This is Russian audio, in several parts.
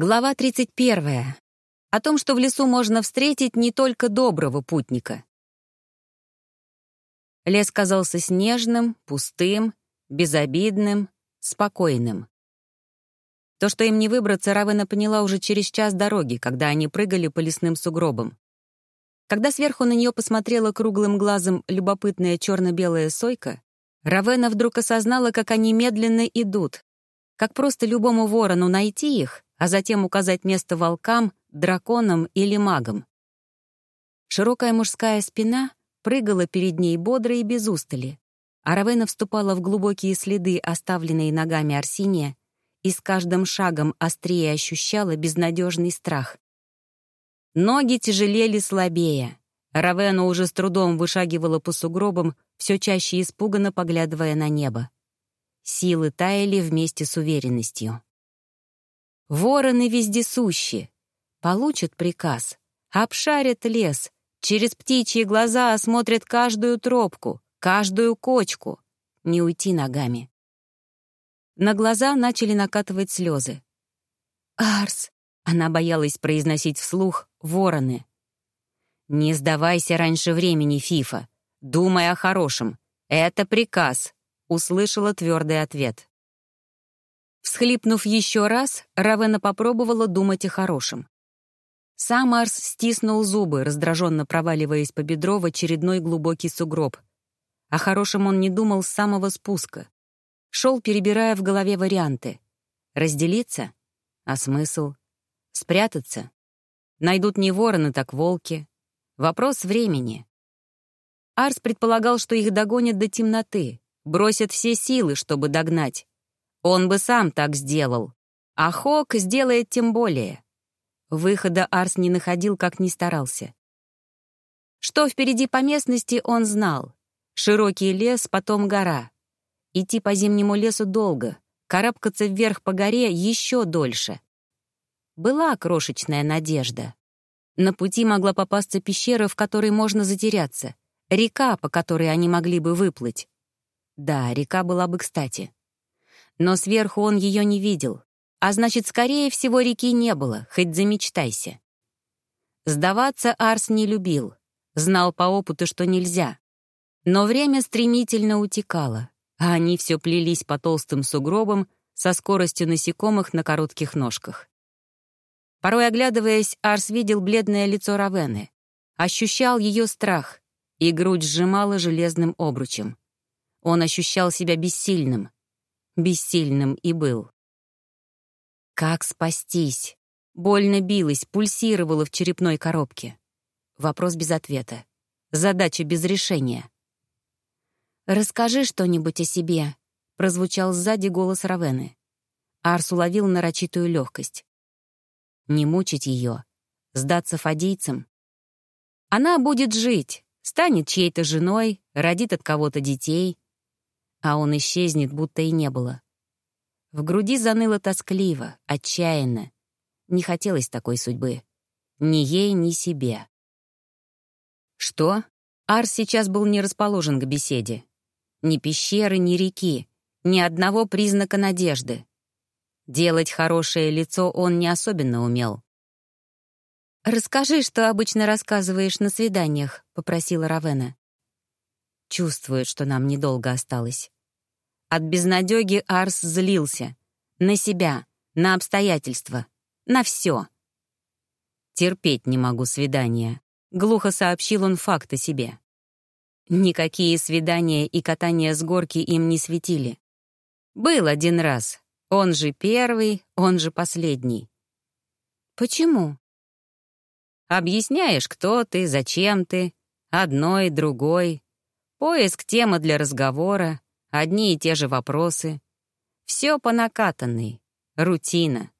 Глава 31. О том, что в лесу можно встретить не только доброго путника. Лес казался снежным, пустым, безобидным, спокойным. То, что им не выбраться, Равена поняла уже через час дороги, когда они прыгали по лесным сугробам. Когда сверху на нее посмотрела круглым глазом любопытная черно-белая сойка, Равена вдруг осознала, как они медленно идут, как просто любому ворону найти их — а затем указать место волкам, драконам или магам. Широкая мужская спина прыгала перед ней бодро и без устали, а Равена вступала в глубокие следы, оставленные ногами Арсиния, и с каждым шагом острее ощущала безнадежный страх. Ноги тяжелели слабее. Равена уже с трудом вышагивала по сугробам, все чаще испуганно поглядывая на небо. Силы таяли вместе с уверенностью. Вороны вездесущи. Получат приказ, обшарят лес, через птичьи глаза осмотрят каждую тропку, каждую кочку. Не уйти ногами. На глаза начали накатывать слезы. «Арс!» — она боялась произносить вслух «вороны». «Не сдавайся раньше времени, Фифа. Думай о хорошем. Это приказ», — услышала твердый ответ. Всхлипнув еще раз, Равена попробовала думать о хорошем. Сам Арс стиснул зубы, раздраженно проваливаясь по бедро в очередной глубокий сугроб. О хорошем он не думал с самого спуска. Шел, перебирая в голове варианты. Разделиться? А смысл? Спрятаться? Найдут не вороны, так волки. Вопрос времени. Арс предполагал, что их догонят до темноты, бросят все силы, чтобы догнать. Он бы сам так сделал. А Хок сделает тем более. Выхода Арс не находил, как ни старался. Что впереди по местности, он знал. Широкий лес, потом гора. Идти по зимнему лесу долго, карабкаться вверх по горе еще дольше. Была крошечная надежда. На пути могла попасться пещера, в которой можно затеряться, река, по которой они могли бы выплыть. Да, река была бы кстати. Но сверху он ее не видел, а значит, скорее всего, реки не было, хоть замечтайся. Сдаваться Арс не любил, знал по опыту, что нельзя. Но время стремительно утекало, а они все плелись по толстым сугробам со скоростью насекомых на коротких ножках. Порой оглядываясь, Арс видел бледное лицо Равены, ощущал ее страх, и грудь сжимала железным обручем. Он ощущал себя бессильным, бессильным и был. Как спастись? Больно билась, пульсировала в черепной коробке. Вопрос без ответа. Задача без решения. «Расскажи что-нибудь о себе», — прозвучал сзади голос Равены. Арс уловил нарочитую легкость. Не мучить ее, сдаться фадийцам. Она будет жить, станет чьей-то женой, родит от кого-то детей, а он исчезнет, будто и не было. В груди заныло тоскливо, отчаянно. Не хотелось такой судьбы. Ни ей, ни себе. Что? Арс сейчас был не расположен к беседе. Ни пещеры, ни реки, ни одного признака надежды. Делать хорошее лицо он не особенно умел. «Расскажи, что обычно рассказываешь на свиданиях», — попросила Равена. Чувствует, что нам недолго осталось. От безнадёги Арс злился. На себя, на обстоятельства, на все. «Терпеть не могу свидания», — глухо сообщил он факт о себе. Никакие свидания и катания с горки им не светили. Был один раз. Он же первый, он же последний. Почему? Объясняешь, кто ты, зачем ты, одной, другой, Поиск темы для разговора, одни и те же вопросы. Все по накатанной, рутина.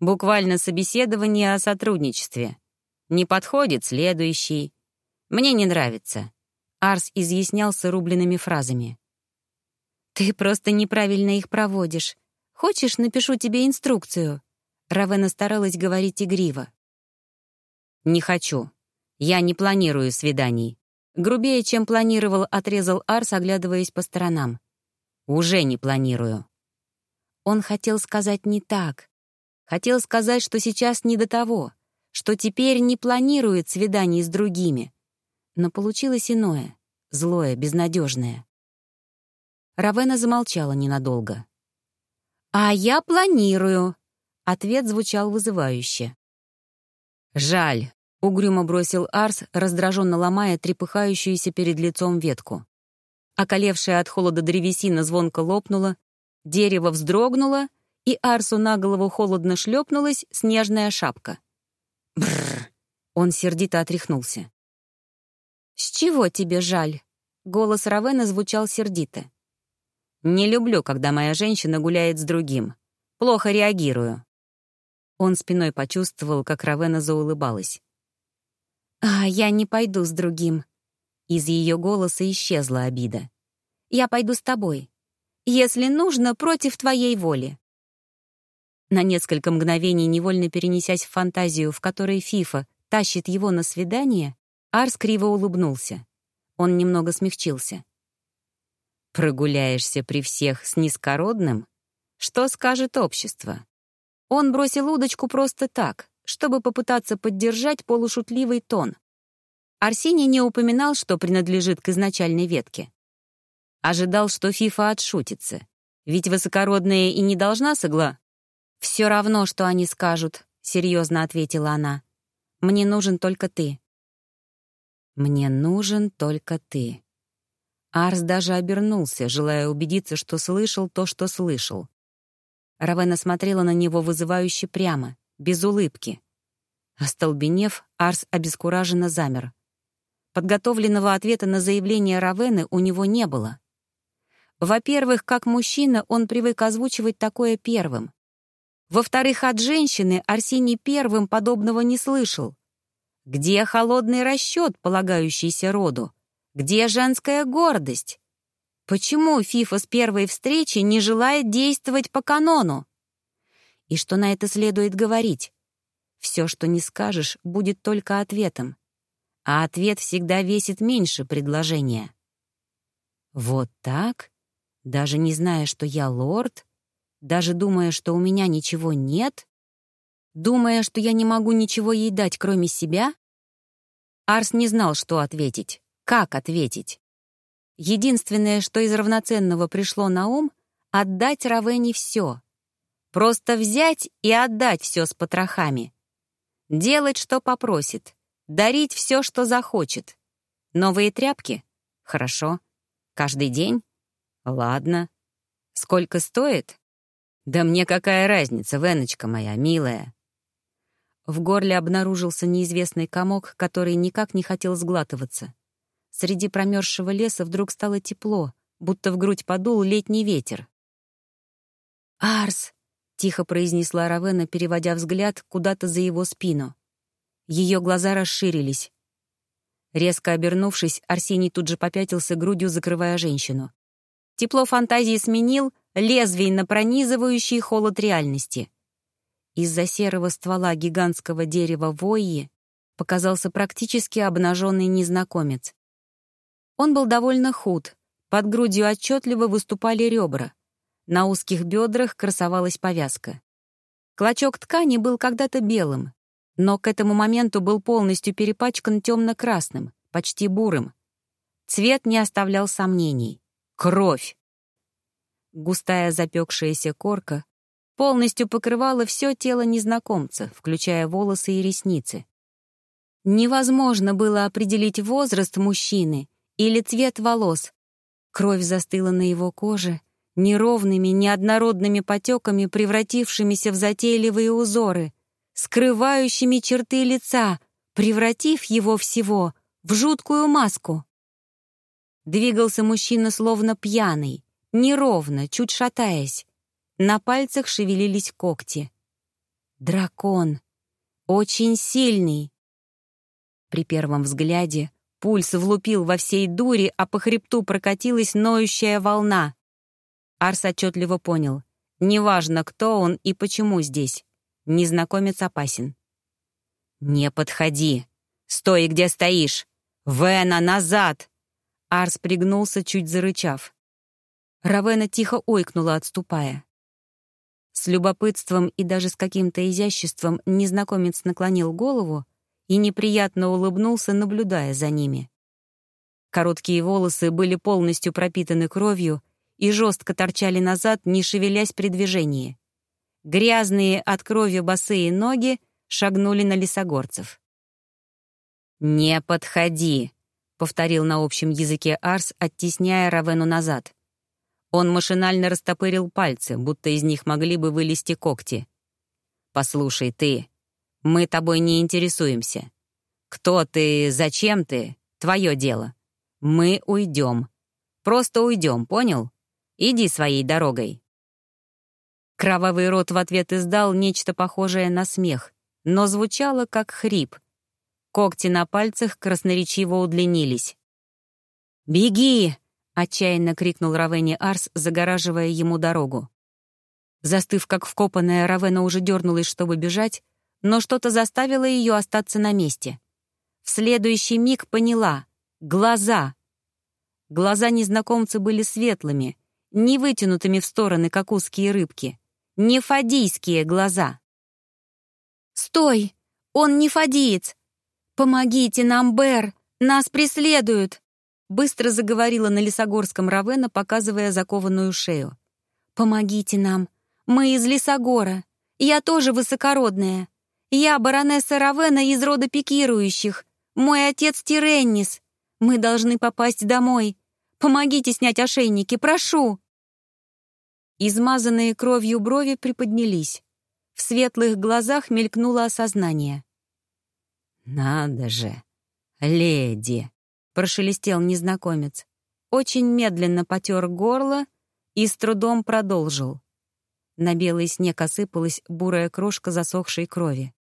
Буквально собеседование о сотрудничестве. Не подходит следующий. Мне не нравится. Арс изъяснялся рубленными фразами. «Ты просто неправильно их проводишь. Хочешь, напишу тебе инструкцию?» Равена старалась говорить игриво. «Не хочу. Я не планирую свиданий. Грубее, чем планировал, отрезал Арс, оглядываясь по сторонам. «Уже не планирую». Он хотел сказать не так. Хотел сказать, что сейчас не до того, что теперь не планирует свиданий с другими. Но получилось иное, злое, безнадежное. Равена замолчала ненадолго. «А я планирую», — ответ звучал вызывающе. «Жаль», — угрюмо бросил Арс, раздраженно ломая трепыхающуюся перед лицом ветку. Околевшая от холода древесина звонко лопнула, дерево вздрогнуло, и Арсу на голову холодно шлепнулась снежная шапка. Бррр! Он сердито отряхнулся. «С чего тебе жаль?» Голос Равена звучал сердито. «Не люблю, когда моя женщина гуляет с другим. Плохо реагирую». Он спиной почувствовал, как Равена заулыбалась. «А, я не пойду с другим». Из ее голоса исчезла обида. «Я пойду с тобой. Если нужно, против твоей воли». На несколько мгновений, невольно перенесясь в фантазию, в которой Фифа тащит его на свидание, Арс криво улыбнулся. Он немного смягчился. «Прогуляешься при всех с низкородным? Что скажет общество?» Он бросил удочку просто так, чтобы попытаться поддержать полушутливый тон. Арсений не упоминал, что принадлежит к изначальной ветке. Ожидал, что Фифа отшутится. Ведь высокородная и не должна согла... «Все равно, что они скажут», — серьезно ответила она. «Мне нужен только ты». «Мне нужен только ты». Арс даже обернулся, желая убедиться, что слышал то, что слышал. Равена смотрела на него вызывающе прямо, без улыбки. Остолбенев, Арс обескураженно замер. Подготовленного ответа на заявление Равены у него не было. Во-первых, как мужчина он привык озвучивать такое первым. Во-вторых, от женщины Арсений первым подобного не слышал. Где холодный расчет, полагающийся роду? Где женская гордость? Почему Фифа с первой встречи не желает действовать по канону? И что на это следует говорить? Все, что не скажешь, будет только ответом. А ответ всегда весит меньше предложения. Вот так? Даже не зная, что я лорд? Даже думая, что у меня ничего нет? Думая, что я не могу ничего ей дать, кроме себя? Арс не знал, что ответить, как ответить. Единственное, что из равноценного пришло на ум — отдать Равене все. Просто взять и отдать все с потрохами. Делать, что попросит. Дарить все, что захочет. Новые тряпки? Хорошо. Каждый день? Ладно. Сколько стоит? Да мне какая разница, Веночка моя, милая. В горле обнаружился неизвестный комок, который никак не хотел сглатываться. Среди промерзшего леса вдруг стало тепло, будто в грудь подул летний ветер. «Арс!» Тихо произнесла Равена, переводя взгляд куда-то за его спину. Ее глаза расширились. Резко обернувшись, Арсений тут же попятился грудью, закрывая женщину. Тепло фантазии сменил лезвий на пронизывающий холод реальности. Из-за серого ствола гигантского дерева Войи показался практически обнаженный незнакомец. Он был довольно худ, под грудью отчетливо выступали ребра. На узких бедрах красовалась повязка. Клочок ткани был когда-то белым, но к этому моменту был полностью перепачкан темно-красным, почти бурым. Цвет не оставлял сомнений. Кровь! Густая запекшаяся корка полностью покрывала все тело незнакомца, включая волосы и ресницы. Невозможно было определить возраст мужчины или цвет волос. Кровь застыла на его коже, неровными, неоднородными потеками, превратившимися в затейливые узоры, скрывающими черты лица, превратив его всего в жуткую маску. Двигался мужчина словно пьяный, неровно, чуть шатаясь. На пальцах шевелились когти. Дракон. Очень сильный. При первом взгляде пульс влупил во всей дури, а по хребту прокатилась ноющая волна. Арс отчетливо понял. Неважно, кто он и почему здесь. Незнакомец опасен. «Не подходи! Стой, где стоишь! Вена, назад!» Арс пригнулся, чуть зарычав. Равена тихо ойкнула, отступая. С любопытством и даже с каким-то изяществом незнакомец наклонил голову и неприятно улыбнулся, наблюдая за ними. Короткие волосы были полностью пропитаны кровью и жестко торчали назад, не шевелясь при движении. Грязные от крови босые ноги шагнули на лесогорцев. «Не подходи», — повторил на общем языке Арс, оттесняя Равену назад. Он машинально растопырил пальцы, будто из них могли бы вылезти когти. «Послушай, ты, мы тобой не интересуемся. Кто ты, зачем ты — твое дело. Мы уйдем. Просто уйдем, понял? Иди своей дорогой». Кровавый рот в ответ издал нечто похожее на смех, но звучало как хрип. Когти на пальцах красноречиво удлинились. «Беги!» — отчаянно крикнул Равене Арс, загораживая ему дорогу. Застыв как вкопанная, Равена уже дернулась, чтобы бежать, но что-то заставило ее остаться на месте. В следующий миг поняла — глаза. Глаза незнакомца были светлыми, не вытянутыми в стороны, как узкие рыбки не фадийские глаза. «Стой! Он не фадиец! Помогите нам, Бер! Нас преследуют!» Быстро заговорила на Лесогорском Равена, показывая закованную шею. «Помогите нам! Мы из Лесогора! Я тоже высокородная! Я баронесса Равена из рода пикирующих! Мой отец Тиреннис! Мы должны попасть домой! Помогите снять ошейники, прошу!» Измазанные кровью брови приподнялись. В светлых глазах мелькнуло осознание. «Надо же, леди!» — прошелестел незнакомец. Очень медленно потер горло и с трудом продолжил. На белый снег осыпалась бурая крошка засохшей крови.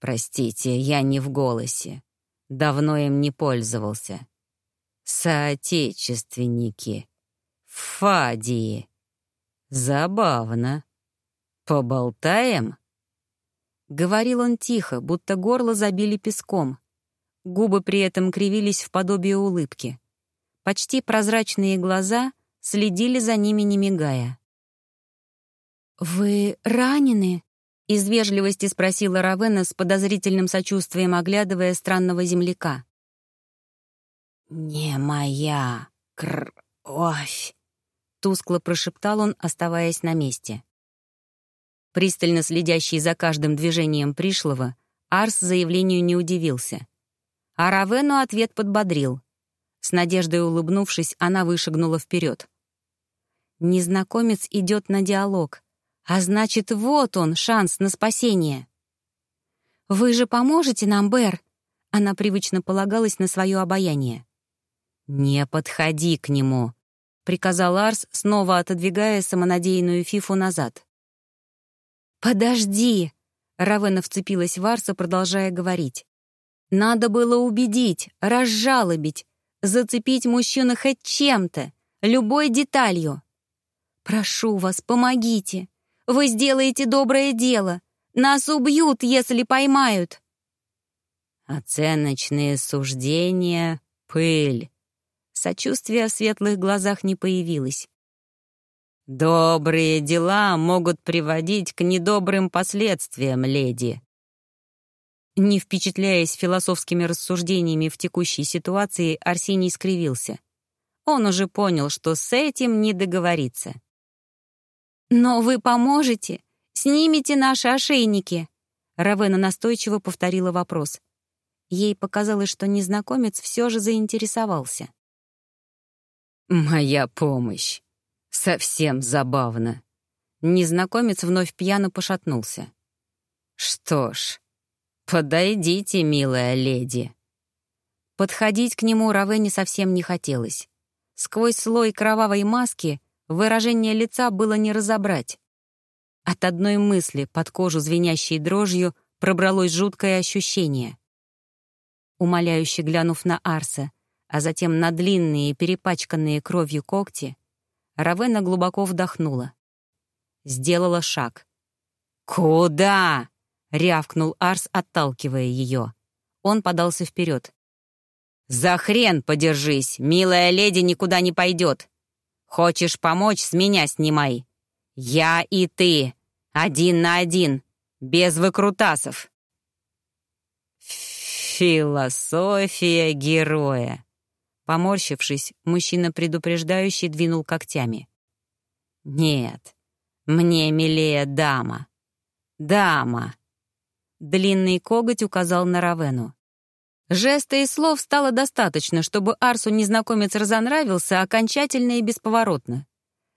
«Простите, я не в голосе. Давно им не пользовался. Соотечественники. Фадии. «Забавно. Поболтаем?» Говорил он тихо, будто горло забили песком. Губы при этом кривились в подобие улыбки. Почти прозрачные глаза следили за ними, не мигая. «Вы ранены?» — из вежливости спросила Равена с подозрительным сочувствием, оглядывая странного земляка. «Не моя кровь!» Тускло прошептал он, оставаясь на месте. Пристально следящий за каждым движением пришлого, Арс заявлению не удивился. А Равену ответ подбодрил. С надеждой улыбнувшись, она вышагнула вперед. Незнакомец идет на диалог, а значит, вот он, шанс на спасение. «Вы же поможете нам, Бэр?» Она привычно полагалась на свое обаяние. «Не подходи к нему», — приказал Арс, снова отодвигая самонадеянную фифу назад. «Подожди!» — Равена вцепилась в Арса, продолжая говорить. «Надо было убедить, разжалобить, зацепить мужчину хоть чем-то, любой деталью. Прошу вас, помогите. Вы сделаете доброе дело. Нас убьют, если поймают». «Оценочные суждения — пыль», Сочувствия в светлых глазах не появилось. «Добрые дела могут приводить к недобрым последствиям, леди». Не впечатляясь философскими рассуждениями в текущей ситуации, Арсений скривился. Он уже понял, что с этим не договориться. «Но вы поможете? Снимите наши ошейники!» Равена настойчиво повторила вопрос. Ей показалось, что незнакомец все же заинтересовался. «Моя помощь. Совсем забавно». Незнакомец вновь пьяно пошатнулся. «Что ж, подойдите, милая леди». Подходить к нему Равене совсем не хотелось. Сквозь слой кровавой маски выражение лица было не разобрать. От одной мысли под кожу звенящей дрожью пробралось жуткое ощущение. Умоляюще глянув на Арса, а затем на длинные, перепачканные кровью когти, Равена глубоко вдохнула. Сделала шаг. «Куда?» — рявкнул Арс, отталкивая ее. Он подался вперед. «За хрен подержись! Милая леди никуда не пойдет! Хочешь помочь, с меня снимай! Я и ты. Один на один. Без выкрутасов. Философия героя. Поморщившись, мужчина предупреждающий двинул когтями. «Нет, мне милее дама. Дама!» Длинный коготь указал на Равену. Жеста и слов стало достаточно, чтобы Арсу незнакомец разонравился окончательно и бесповоротно.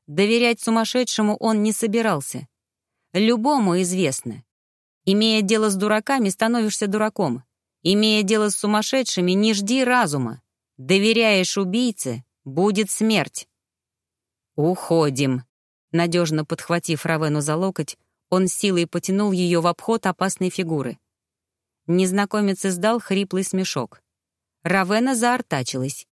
Доверять сумасшедшему он не собирался. Любому известно. Имея дело с дураками, становишься дураком. Имея дело с сумасшедшими, не жди разума. Доверяешь убийце — будет смерть. «Уходим», — надежно подхватив Равену за локоть, он силой потянул ее в обход опасной фигуры. Незнакомец издал хриплый смешок. Равена заортачилась.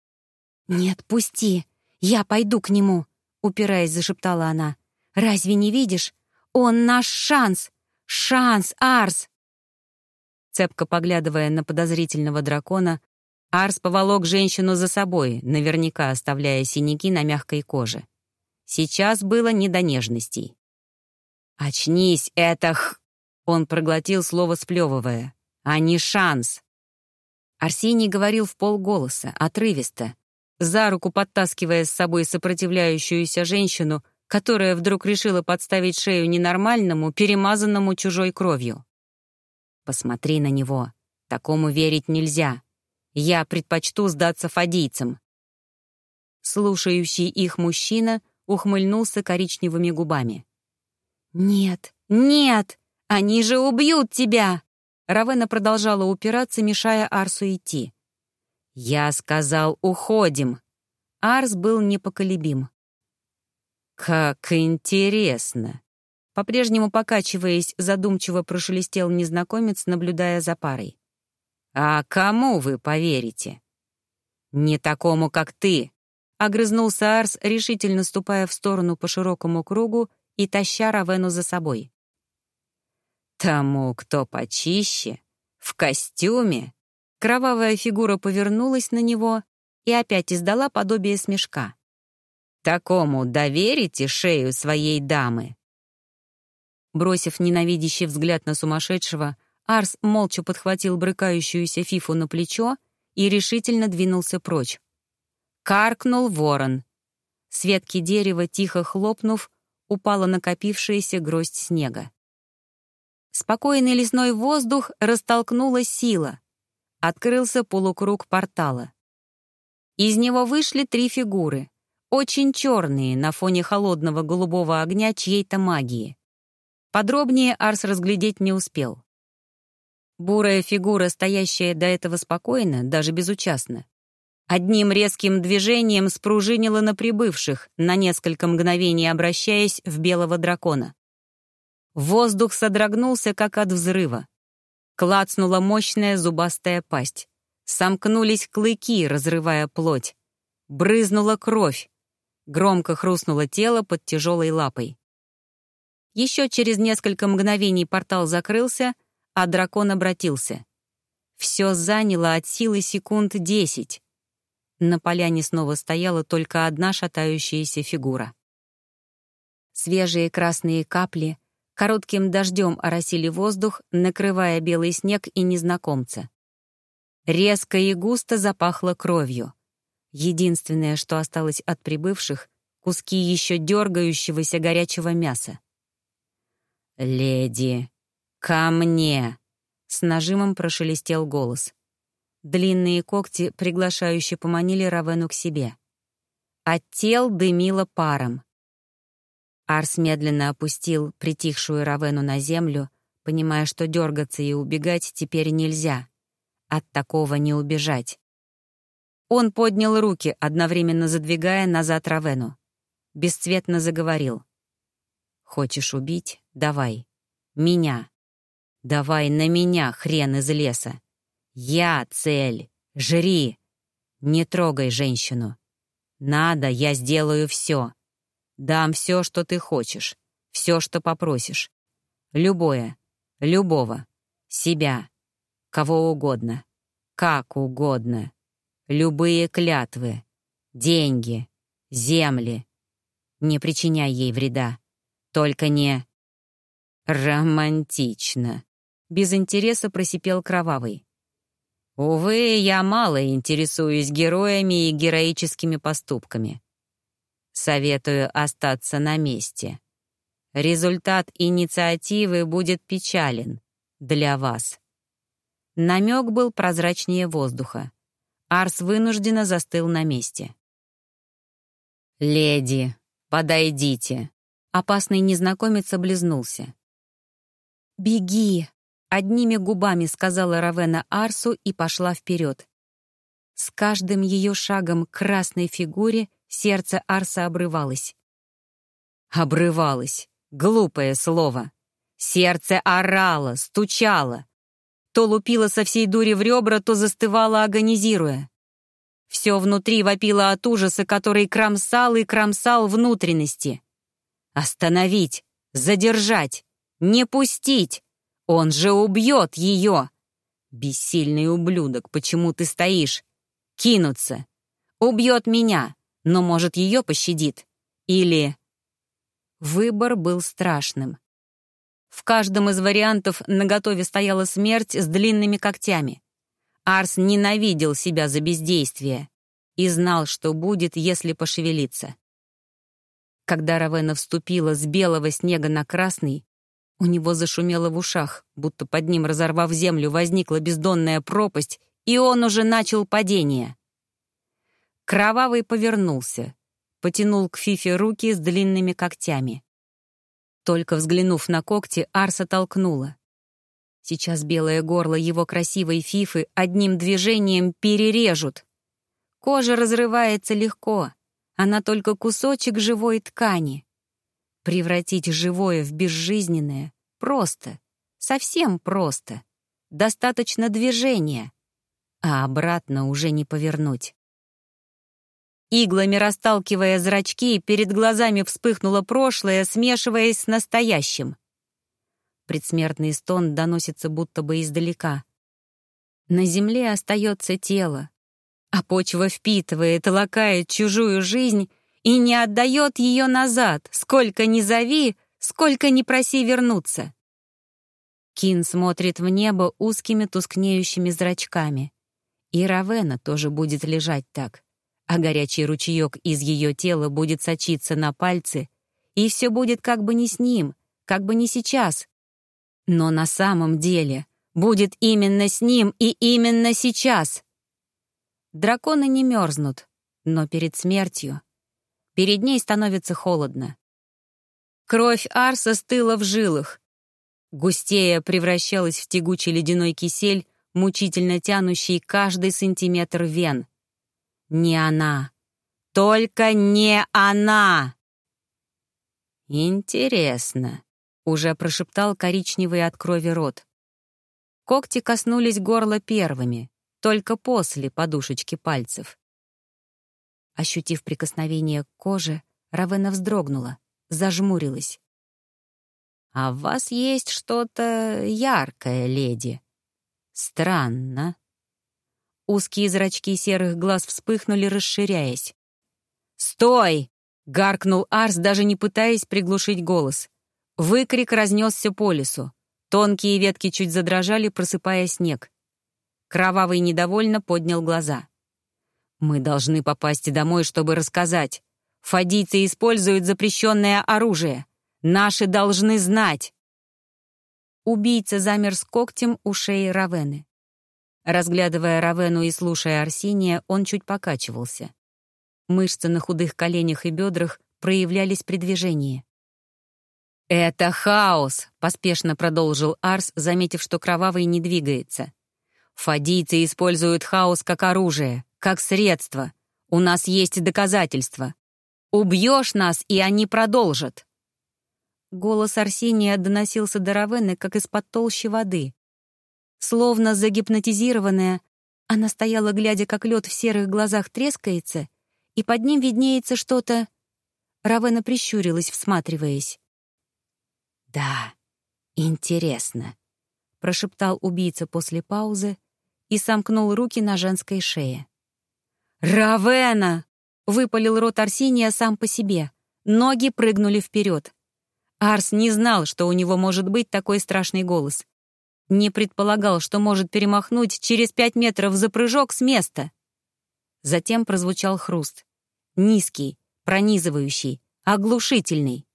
«Нет, пусти, я пойду к нему», — упираясь, зашептала она. «Разве не видишь? Он наш шанс! Шанс, Арс!» Цепко поглядывая на подозрительного дракона, Арс поволок женщину за собой, наверняка оставляя синяки на мягкой коже. Сейчас было не до нежностей. «Очнись, это х...» Он проглотил слово, сплевывая а не шанс. Арсений говорил в полголоса, отрывисто, за руку подтаскивая с собой сопротивляющуюся женщину, которая вдруг решила подставить шею ненормальному, перемазанному чужой кровью. «Посмотри на него. Такому верить нельзя. Я предпочту сдаться фадийцам». Слушающий их мужчина ухмыльнулся коричневыми губами. «Нет, нет! Они же убьют тебя!» Равена продолжала упираться, мешая Арсу идти. «Я сказал, уходим!» Арс был непоколебим. «Как интересно!» По-прежнему покачиваясь, задумчиво прошелестел незнакомец, наблюдая за парой. «А кому вы поверите?» «Не такому, как ты!» — огрызнулся Арс, решительно ступая в сторону по широкому кругу и таща Равену за собой. Тому, кто почище, в костюме. Кровавая фигура повернулась на него и опять издала подобие смешка. Такому доверите шею своей дамы? Бросив ненавидящий взгляд на сумасшедшего, Арс молча подхватил брыкающуюся фифу на плечо и решительно двинулся прочь. Каркнул ворон. С ветки дерева, тихо хлопнув, упала накопившаяся гроздь снега. Спокойный лесной воздух растолкнула сила. Открылся полукруг портала. Из него вышли три фигуры, очень черные на фоне холодного голубого огня чьей-то магии. Подробнее Арс разглядеть не успел. Бурая фигура, стоящая до этого спокойно, даже безучастно, одним резким движением спружинила на прибывших, на несколько мгновений обращаясь в белого дракона. Воздух содрогнулся, как от взрыва. Клацнула мощная зубастая пасть. Сомкнулись клыки, разрывая плоть. Брызнула кровь. Громко хрустнуло тело под тяжелой лапой. Еще через несколько мгновений портал закрылся, а дракон обратился. Все заняло от силы секунд десять. На поляне снова стояла только одна шатающаяся фигура. Свежие красные капли — Коротким дождем оросили воздух, накрывая белый снег и незнакомца. Резко и густо запахло кровью. Единственное, что осталось от прибывших — куски еще дергающегося горячего мяса. «Леди, ко мне!» — с нажимом прошелестел голос. Длинные когти приглашающе поманили Равену к себе. От тел дымило паром. Арс медленно опустил притихшую Равену на землю, понимая, что дергаться и убегать теперь нельзя. От такого не убежать. Он поднял руки, одновременно задвигая назад Равену. Бесцветно заговорил. «Хочешь убить? Давай. Меня. Давай на меня, хрен из леса. Я цель. Жри. Не трогай женщину. Надо, я сделаю все. Дам все, что ты хочешь, все, что попросишь. Любое, любого, себя, кого угодно, как угодно. Любые клятвы, деньги, земли. Не причиняй ей вреда. Только не... Романтично. Без интереса просипел Кровавый. Увы, я мало интересуюсь героями и героическими поступками. Советую остаться на месте. Результат инициативы будет печален для вас. Намек был прозрачнее воздуха. Арс вынужденно застыл на месте. «Леди, подойдите!» Опасный незнакомец облизнулся. «Беги!» — одними губами сказала Равена Арсу и пошла вперед. С каждым ее шагом к красной фигуре сердце Арса обрывалось. Обрывалось. Глупое слово. Сердце орало, стучало. То лупило со всей дури в ребра, то застывало, агонизируя. Все внутри вопило от ужаса, который кромсал и кромсал внутренности. Остановить, задержать, не пустить! Он же убьет ее! Бессильный ублюдок, почему ты стоишь? Кинуться. Убьет меня, но, может, ее пощадит. Или... Выбор был страшным. В каждом из вариантов наготове стояла смерть с длинными когтями. Арс ненавидел себя за бездействие и знал, что будет, если пошевелиться. Когда Равена вступила с белого снега на красный, у него зашумело в ушах, будто под ним, разорвав землю, возникла бездонная пропасть, и он уже начал падение. Кровавый повернулся, потянул к Фифе руки с длинными когтями. Только взглянув на когти, Арса толкнула. Сейчас белое горло его красивой фифы одним движением перережут. Кожа разрывается легко, она только кусочек живой ткани. Превратить живое в безжизненное просто, совсем просто. Достаточно движения, а обратно уже не повернуть. Иглами расталкивая зрачки, перед глазами вспыхнуло прошлое, смешиваясь с настоящим. Предсмертный стон доносится будто бы издалека. На земле остается тело, а почва впитывает, лакает чужую жизнь и не отдает ее назад, сколько ни зови, сколько ни проси вернуться. Кин смотрит в небо узкими тускнеющими зрачками. И Равена тоже будет лежать так, а горячий ручеек из ее тела будет сочиться на пальцы, и все будет как бы не с ним, как бы не сейчас, но на самом деле будет именно с ним и именно сейчас. Драконы не мерзнут, но перед смертью. Перед ней становится холодно. Кровь Арса стыла в жилах. Густея превращалась в тягучий ледяной кисель, мучительно тянущий каждый сантиметр вен. Не она. Только не она! Интересно. Уже прошептал коричневый от крови рот. Когти коснулись горла первыми, только после подушечки пальцев. Ощутив прикосновение к коже, Равена вздрогнула, зажмурилась. «А в вас есть что-то яркое, леди. Странно». Узкие зрачки серых глаз вспыхнули, расширяясь. «Стой!» — гаркнул Арс, даже не пытаясь приглушить голос. Выкрик разнесся по лесу. Тонкие ветки чуть задрожали, просыпая снег. Кровавый недовольно поднял глаза. «Мы должны попасть домой, чтобы рассказать. Фадийцы используют запрещенное оружие. Наши должны знать!» Убийца замер с когтем у шеи Равены. Разглядывая Равену и слушая Арсения, он чуть покачивался. Мышцы на худых коленях и бедрах проявлялись при движении. «Это хаос!» — поспешно продолжил Арс, заметив, что Кровавый не двигается. «Фадийцы используют хаос как оружие, как средство. У нас есть доказательства. Убьешь нас, и они продолжат!» Голос Арсения доносился до Равены, как из-под толщи воды. Словно загипнотизированная, она стояла, глядя, как лед в серых глазах трескается, и под ним виднеется что-то... Равена прищурилась, всматриваясь. «Да, интересно», — прошептал убийца после паузы и сомкнул руки на женской шее. «Равена!» — выпалил рот Арсения сам по себе. Ноги прыгнули вперед. Арс не знал, что у него может быть такой страшный голос. Не предполагал, что может перемахнуть через пять метров за прыжок с места. Затем прозвучал хруст. Низкий, пронизывающий, оглушительный.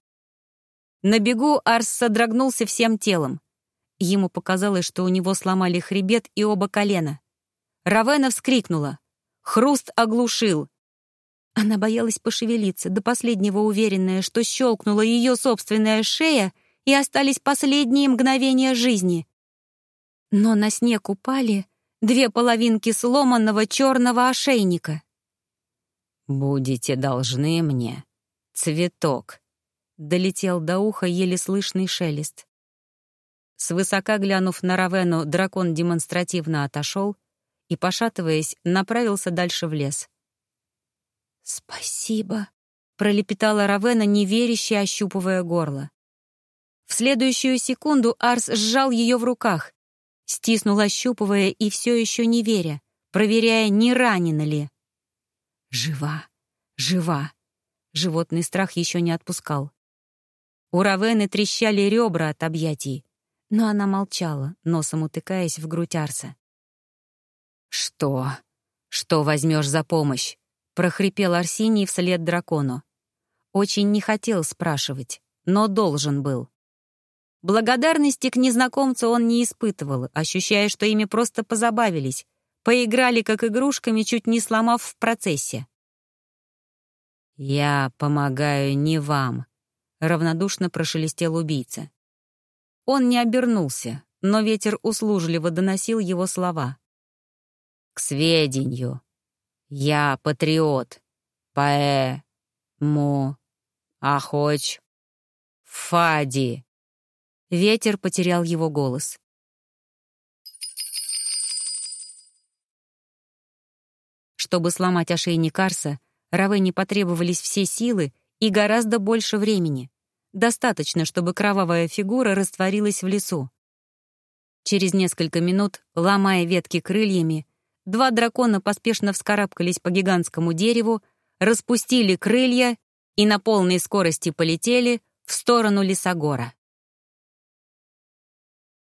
На бегу Арс содрогнулся всем телом. Ему показалось, что у него сломали хребет и оба колена. Равена вскрикнула. Хруст оглушил. Она боялась пошевелиться, до последнего уверенная, что щелкнула ее собственная шея, и остались последние мгновения жизни. Но на снег упали две половинки сломанного черного ошейника. «Будете должны мне цветок», — долетел до уха еле слышный шелест. Свысока глянув на Равену, дракон демонстративно отошел и, пошатываясь, направился дальше в лес. «Спасибо», — пролепетала Равена, неверяще ощупывая горло. В следующую секунду Арс сжал ее в руках, стиснул, ощупывая и все еще не веря, проверяя, не ранена ли. Жива, жива. Животный страх еще не отпускал. У Равены трещали ребра от объятий, но она молчала, носом утыкаясь в грудь Арса. «Что? Что возьмешь за помощь?» — прохрипел Арсений вслед дракону. Очень не хотел спрашивать, но должен был. Благодарности к незнакомцу он не испытывал, ощущая, что ими просто позабавились, поиграли как игрушками, чуть не сломав в процессе. «Я помогаю не вам», — равнодушно прошелестел убийца. Он не обернулся, но ветер услужливо доносил его слова. «К сведению, я патриот, паэ, му, ахоч, фади». Ветер потерял его голос. Чтобы сломать ошейник Арса, Равене потребовались все силы и гораздо больше времени. Достаточно, чтобы кровавая фигура растворилась в лесу. Через несколько минут, ломая ветки крыльями, два дракона поспешно вскарабкались по гигантскому дереву, распустили крылья и на полной скорости полетели в сторону лесогора.